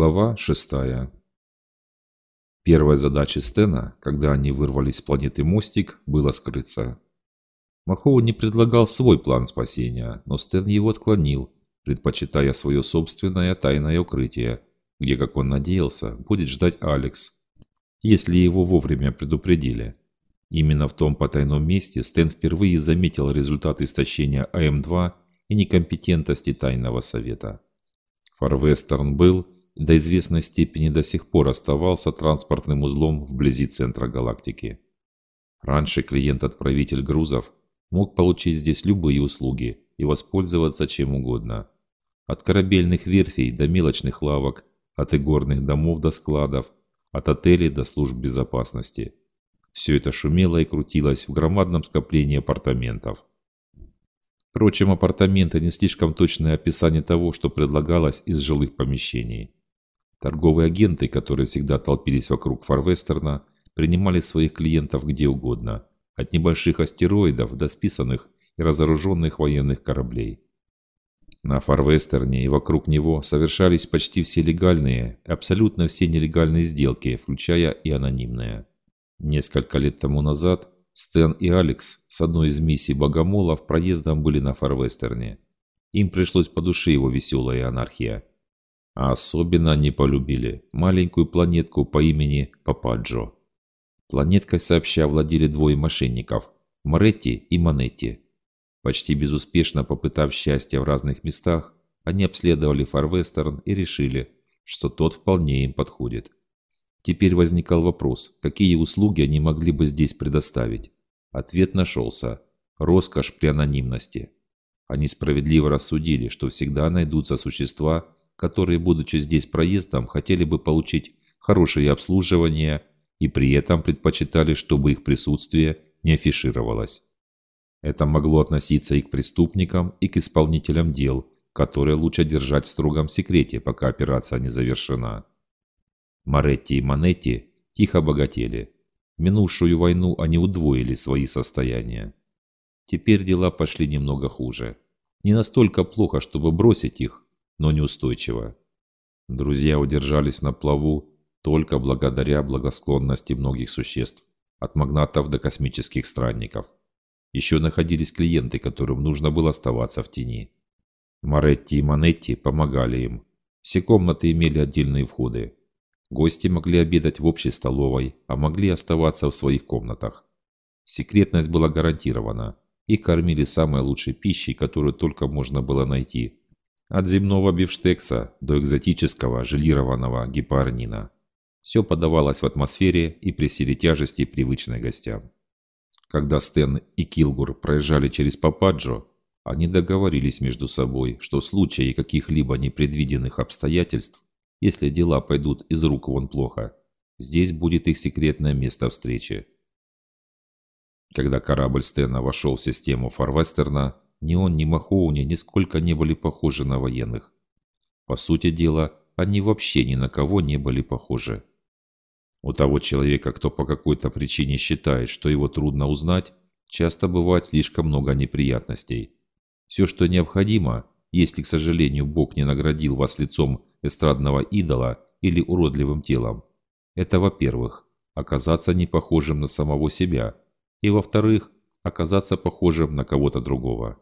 Глава 6. Первой задачей Стена, когда они вырвались с планеты Мостик, было скрыться. Махоу не предлагал свой план спасения, но Стэн его отклонил, предпочитая свое собственное тайное укрытие, где, как он надеялся, будет ждать Алекс, если его вовремя предупредили. Именно в том потайном месте Стэн впервые заметил результат истощения АМ-2 и некомпетентности тайного совета. Фарвестерн был до известной степени до сих пор оставался транспортным узлом вблизи центра галактики. Раньше клиент-отправитель грузов мог получить здесь любые услуги и воспользоваться чем угодно. От корабельных верфей до мелочных лавок, от игорных домов до складов, от отелей до служб безопасности. Все это шумело и крутилось в громадном скоплении апартаментов. Впрочем, апартаменты не слишком точное описание того, что предлагалось из жилых помещений. Торговые агенты, которые всегда толпились вокруг Фарвестерна, принимали своих клиентов где угодно, от небольших астероидов до списанных и разоруженных военных кораблей. На Фарвестерне и вокруг него совершались почти все легальные абсолютно все нелегальные сделки, включая и анонимные. Несколько лет тому назад Стэн и Алекс с одной из миссий Богомолов проездом были на Фарвестерне. Им пришлось по душе его веселая анархия – а особенно они полюбили маленькую планетку по имени Пападжо. Планеткой сообща владели двое мошенников – Моретти и Манетти. Почти безуспешно попытав счастье в разных местах, они обследовали Фарвестерн и решили, что тот вполне им подходит. Теперь возникал вопрос, какие услуги они могли бы здесь предоставить. Ответ нашелся – роскошь при анонимности. Они справедливо рассудили, что всегда найдутся существа, которые, будучи здесь проездом, хотели бы получить хорошее обслуживание и при этом предпочитали, чтобы их присутствие не афишировалось. Это могло относиться и к преступникам, и к исполнителям дел, которые лучше держать в строгом секрете, пока операция не завершена. Моретти и Манетти тихо богатели. В минувшую войну они удвоили свои состояния. Теперь дела пошли немного хуже. Не настолько плохо, чтобы бросить их, но неустойчиво. Друзья удержались на плаву только благодаря благосклонности многих существ, от магнатов до космических странников. Еще находились клиенты, которым нужно было оставаться в тени. Моретти и Манетти помогали им. Все комнаты имели отдельные входы. Гости могли обедать в общей столовой, а могли оставаться в своих комнатах. Секретность была гарантирована. Их кормили самой лучшей пищей, которую только можно было найти, от земного бифштекса до экзотического желированного гепарнина. Все подавалось в атмосфере и при силе тяжести привычной гостям. Когда Стэн и Килгур проезжали через Пападжо, они договорились между собой, что в случае каких-либо непредвиденных обстоятельств, если дела пойдут из рук вон плохо, здесь будет их секретное место встречи. Когда корабль Стэна вошел в систему Фарвестерна, ни он, ни Махоуни нисколько не были похожи на военных. По сути дела, они вообще ни на кого не были похожи. У того человека, кто по какой-то причине считает, что его трудно узнать, часто бывает слишком много неприятностей. Все, что необходимо, если, к сожалению, Бог не наградил вас лицом эстрадного идола или уродливым телом, это, во-первых, оказаться не похожим на самого себя, и, во-вторых, оказаться похожим на кого-то другого.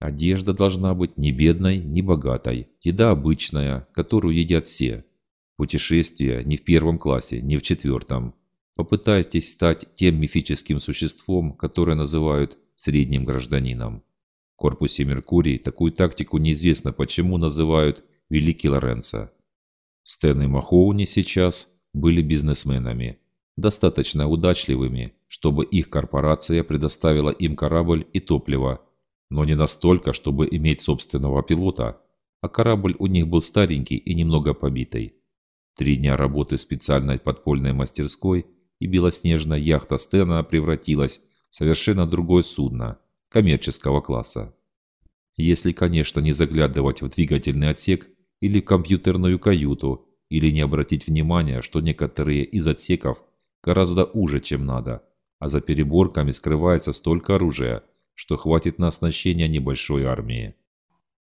Одежда должна быть не бедной, не богатой. Еда обычная, которую едят все. Путешествия не в первом классе, не в четвертом. Попытайтесь стать тем мифическим существом, которое называют средним гражданином. В корпусе Меркурий такую тактику неизвестно почему называют Великий Лоренцо. Стэн и Махоуни сейчас были бизнесменами, достаточно удачливыми, чтобы их корпорация предоставила им корабль и топливо – но не настолько, чтобы иметь собственного пилота, а корабль у них был старенький и немного побитый. Три дня работы в специальной подпольной мастерской, и белоснежная яхта Стена превратилась в совершенно другое судно, коммерческого класса. Если, конечно, не заглядывать в двигательный отсек или в компьютерную каюту, или не обратить внимания, что некоторые из отсеков гораздо уже, чем надо, а за переборками скрывается столько оружия, что хватит на оснащение небольшой армии.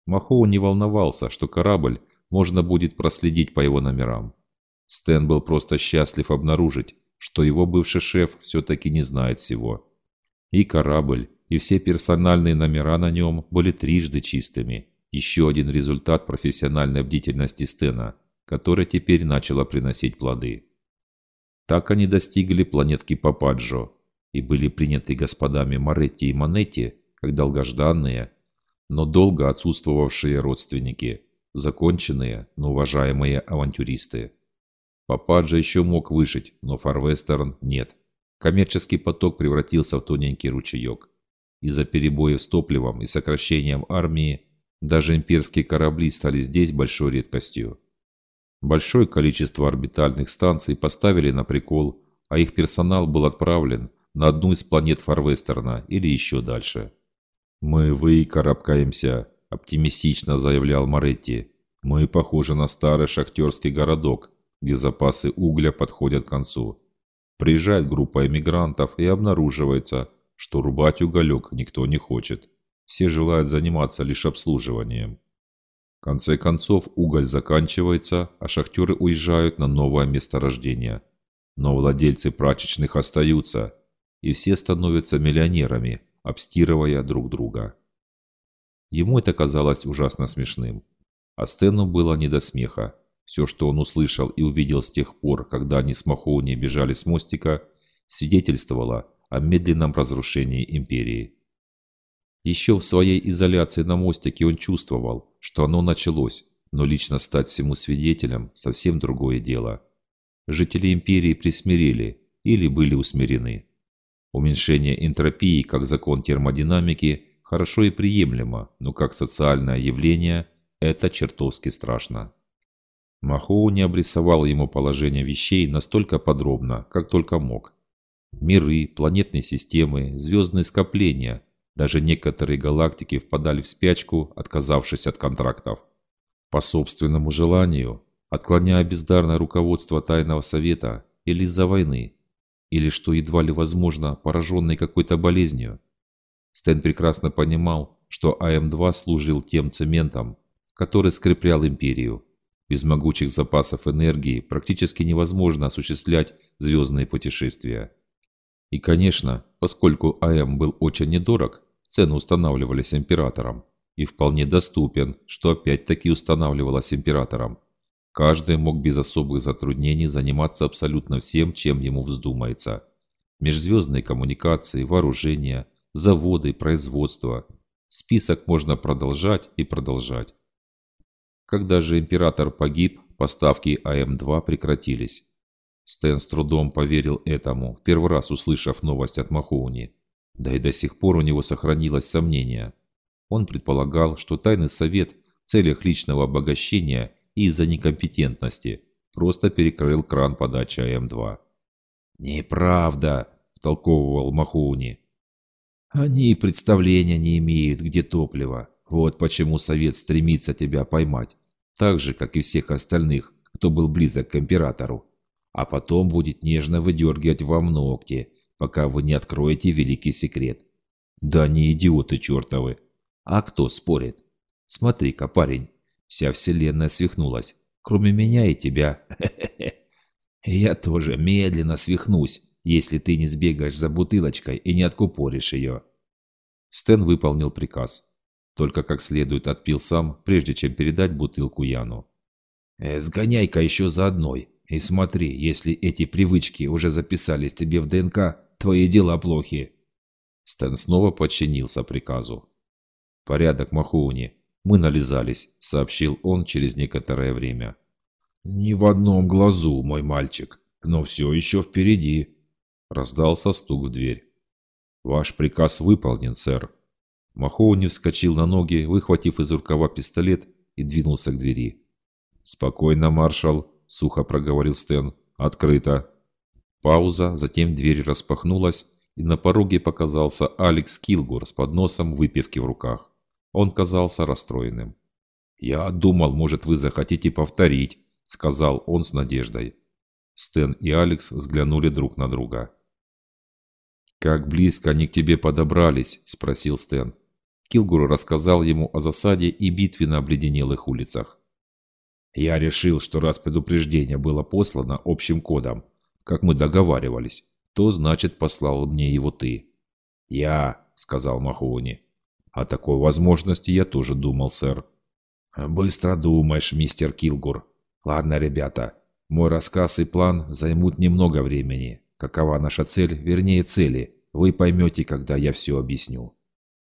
Махоу не волновался, что корабль можно будет проследить по его номерам. Стэн был просто счастлив обнаружить, что его бывший шеф все-таки не знает всего. И корабль, и все персональные номера на нем были трижды чистыми. Еще один результат профессиональной бдительности Стена, которая теперь начала приносить плоды. Так они достигли планетки Пападжо и были приняты господами Моретти и Монетти как долгожданные, но долго отсутствовавшие родственники, законченные, но уважаемые авантюристы. Пападжо еще мог выжить, но Фарвестерн нет. Коммерческий поток превратился в тоненький ручеек. Из-за перебоев с топливом и сокращением армии даже имперские корабли стали здесь большой редкостью. Большое количество орбитальных станций поставили на прикол, а их персонал был отправлен на одну из планет Фарвестерна или еще дальше. «Мы выкарабкаемся», – оптимистично заявлял Моретти. «Мы похожи на старый шахтерский городок, где запасы угля подходят к концу. Приезжает группа эмигрантов и обнаруживается, что рубать уголек никто не хочет. Все желают заниматься лишь обслуживанием. В конце концов, уголь заканчивается, а шахтеры уезжают на новое месторождение. Но владельцы прачечных остаются, и все становятся миллионерами, обстирывая друг друга. Ему это казалось ужасно смешным. А Стэну было не до смеха. Все, что он услышал и увидел с тех пор, когда они с Махоуни бежали с мостика, свидетельствовало о медленном разрушении империи. Еще в своей изоляции на мостике он чувствовал, что оно началось, но лично стать всему свидетелем – совсем другое дело. Жители империи присмирели или были усмирены. Уменьшение энтропии как закон термодинамики хорошо и приемлемо, но как социальное явление – это чертовски страшно. Махоу не обрисовал ему положение вещей настолько подробно, как только мог. Миры, планетные системы, звездные скопления, даже некоторые галактики впадали в спячку, отказавшись от контрактов. По собственному желанию, отклоняя бездарное руководство Тайного Совета или из-за войны, или, что едва ли возможно, пораженный какой-то болезнью. Стэн прекрасно понимал, что АМ-2 служил тем цементом, который скреплял империю. Без могучих запасов энергии практически невозможно осуществлять звездные путешествия. И, конечно, поскольку АМ был очень недорог, цены устанавливались императором. И вполне доступен, что опять-таки устанавливалось императором. Каждый мог без особых затруднений заниматься абсолютно всем, чем ему вздумается. Межзвездные коммуникации, вооружения, заводы, производство. Список можно продолжать и продолжать. Когда же император погиб, поставки АМ-2 прекратились. Стэн с трудом поверил этому, в первый раз услышав новость от Махоуни. Да и до сих пор у него сохранилось сомнение. Он предполагал, что тайный совет в целях личного обогащения из-за некомпетентности просто перекрыл кран подачи АМ-2. «Неправда», – втолковывал Махоуни. «Они представления не имеют, где топливо. Вот почему совет стремится тебя поймать так же, как и всех остальных, кто был близок к императору. А потом будет нежно выдергивать вам ногти, пока вы не откроете великий секрет. Да не идиоты чертовы. А кто спорит? Смотри-ка, парень, вся вселенная свихнулась, кроме меня и тебя. Я тоже медленно свихнусь, если ты не сбегаешь за бутылочкой и не откупоришь ее. Стэн выполнил приказ. Только как следует отпил сам, прежде чем передать бутылку Яну. «Э, «Сгоняй-ка еще за одной. И смотри, если эти привычки уже записались тебе в ДНК, твои дела плохи». Стэн снова подчинился приказу. «Порядок, Махоуни. Мы нализались», — сообщил он через некоторое время. «Ни в одном глазу, мой мальчик, но все еще впереди», — раздался стук в дверь. «Ваш приказ выполнен, сэр», Махоуни вскочил на ноги, выхватив из рукава пистолет и двинулся к двери. «Спокойно, маршал», — сухо проговорил Стэн. «Открыто». Пауза, затем дверь распахнулась, и на пороге показался Алекс Килгур с подносом выпивки в руках. Он казался расстроенным. «Я думал, может, вы захотите повторить», — сказал он с надеждой. Стэн и Алекс взглянули друг на друга. «Как близко они к тебе подобрались?» – спросил Стэн. Килгур рассказал ему о засаде и битве на обледенелых улицах. Я решил, что раз предупреждение было послано общим кодом, как мы договаривались, то значит послал мне его ты. Я, сказал Махоуни. О такой возможности я тоже думал, сэр. Быстро думаешь, мистер Килгур. Ладно, ребята, мой рассказ и план займут немного времени. Какова наша цель, вернее цели, вы поймете, когда я все объясню.